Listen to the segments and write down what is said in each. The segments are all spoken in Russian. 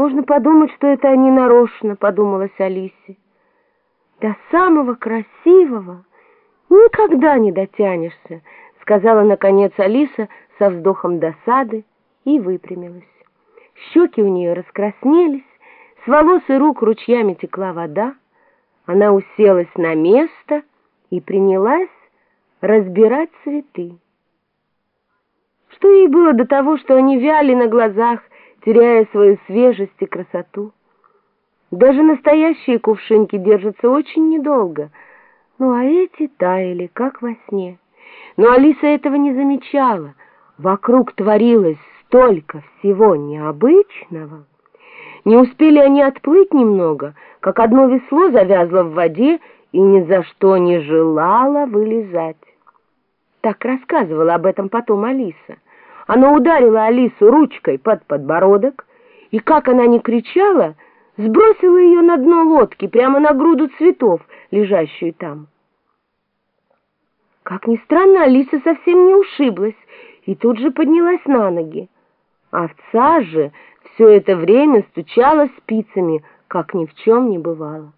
Можно подумать, что это они нарочно, подумалась Алисе. До самого красивого никогда не дотянешься, сказала наконец Алиса со вздохом досады и выпрямилась. Щеки у нее раскраснелись, с волос и рук ручьями текла вода. Она уселась на место и принялась разбирать цветы. Что ей было до того, что они вяли на глазах, теряя свою свежесть и красоту? Даже настоящие кувшинки держатся очень недолго, ну а эти таяли, как во сне. Но Алиса этого не замечала. Вокруг творилось столько всего необычного. Не успели они отплыть немного, как одно весло завязло в воде и ни за что не желало вылезать. Так рассказывала об этом потом Алиса. Она ударила Алису ручкой под подбородок, и, как она ни кричала, сбросила ее на дно лодки, прямо на груду цветов, лежащую там. Как ни странно, Алиса совсем не ушиблась и тут же поднялась на ноги. Овца же все это время стучала спицами, как ни в чем не бывало.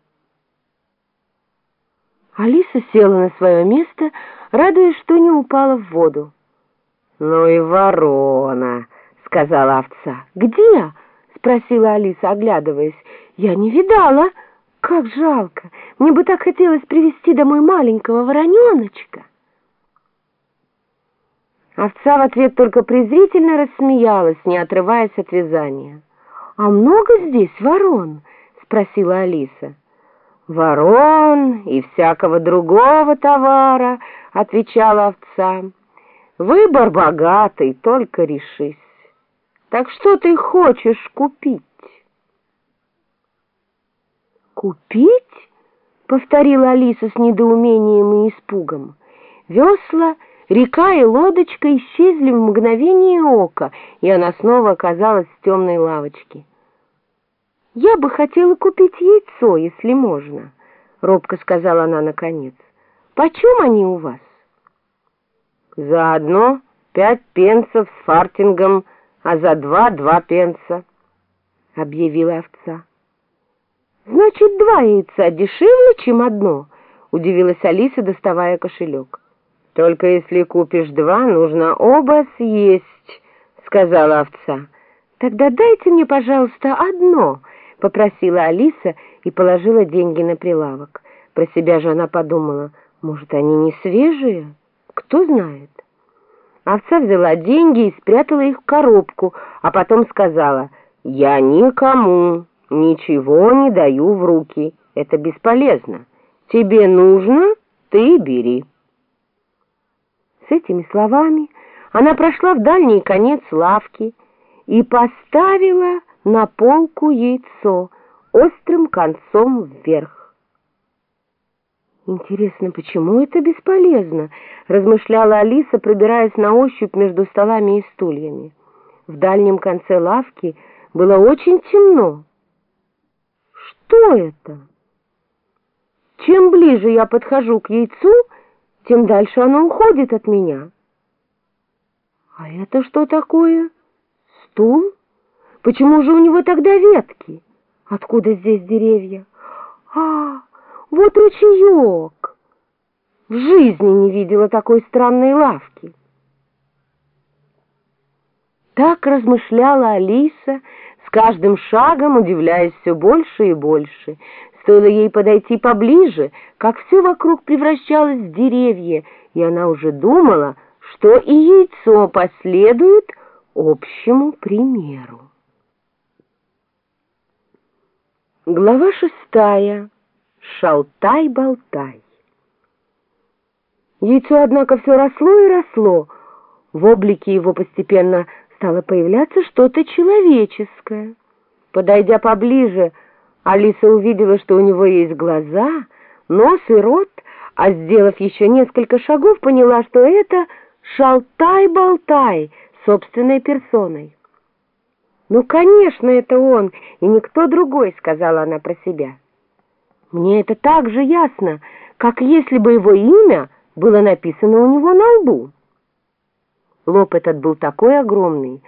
Алиса села на свое место, радуясь, что не упала в воду. «Ну и ворона!» — сказала овца. «Где?» — спросила Алиса, оглядываясь. «Я не видала. Как жалко! Мне бы так хотелось привести домой маленького вороненочка!» Овца в ответ только презрительно рассмеялась, не отрываясь от вязания. «А много здесь ворон?» — спросила Алиса. «Ворон и всякого другого товара», — отвечала овца. «Выбор богатый, только решись. Так что ты хочешь купить?» «Купить?» — повторила Алиса с недоумением и испугом. Весла, река и лодочка исчезли в мгновение ока, и она снова оказалась в темной лавочке. «Я бы хотела купить яйцо, если можно», — робко сказала она наконец. «Почем они у вас?» «За одно пять пенсов с фартингом, а за два два пенса», — объявила овца. «Значит, два яйца дешевле, чем одно?» — удивилась Алиса, доставая кошелек. «Только если купишь два, нужно оба съесть», — сказала овца. «Тогда дайте мне, пожалуйста, одно», — попросила Алиса и положила деньги на прилавок. Про себя же она подумала, может, они не свежие? Кто знает? Овца взяла деньги и спрятала их в коробку, а потом сказала, «Я никому ничего не даю в руки, это бесполезно. Тебе нужно, ты бери». С этими словами она прошла в дальний конец лавки и поставила на полку яйцо острым концом вверх. «Интересно, почему это бесполезно?» — размышляла Алиса, пробираясь на ощупь между столами и стульями. В дальнем конце лавки было очень темно. «Что это?» Чем ближе я подхожу к яйцу, тем дальше оно уходит от меня. А это что такое? Стул? Почему же у него тогда ветки? Откуда здесь деревья? А, вот ручеек. В жизни не видела такой странной лавки. Так размышляла Алиса, с каждым шагом удивляясь все больше и больше. Стоило ей подойти поближе, как все вокруг превращалось в деревья, и она уже думала, что и яйцо последует общему примеру. Глава шестая. Шалтай-болтай. Яйцо, однако, все росло и росло. В облике его постепенно стало появляться что-то человеческое. Подойдя поближе, Алиса увидела, что у него есть глаза, нос и рот, а, сделав еще несколько шагов, поняла, что это Шалтай-болтай собственной персоной. «Ну, конечно, это он, и никто другой», — сказала она про себя. «Мне это так же ясно, как если бы его имя было написано у него на лбу». Лоб этот был такой огромный,